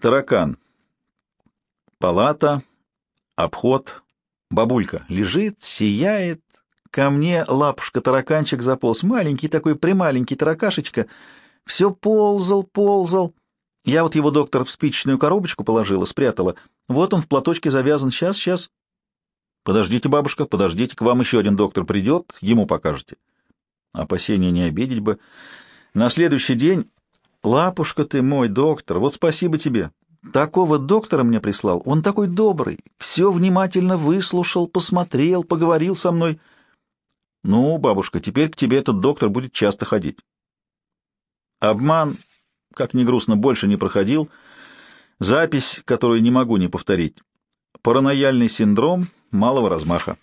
Таракан. Палата, обход, бабулька лежит, сияет. Ко мне лапушка-тараканчик заполз, маленький такой, прималенький таракашечка. Все ползал, ползал. Я вот его, доктор, в спичечную коробочку положила, спрятала. Вот он в платочке завязан. Сейчас, сейчас. Подождите, бабушка, подождите, к вам еще один доктор придет, ему покажете. Опасения не обидеть бы. На следующий день... Лапушка ты мой, доктор, вот спасибо тебе. Такого доктора мне прислал. Он такой добрый, все внимательно выслушал, посмотрел, поговорил со мной. Ну, бабушка, теперь к тебе этот доктор будет часто ходить. Обман, как ни грустно, больше не проходил. Запись, которую не могу не повторить. Паранояльный синдром малого размаха.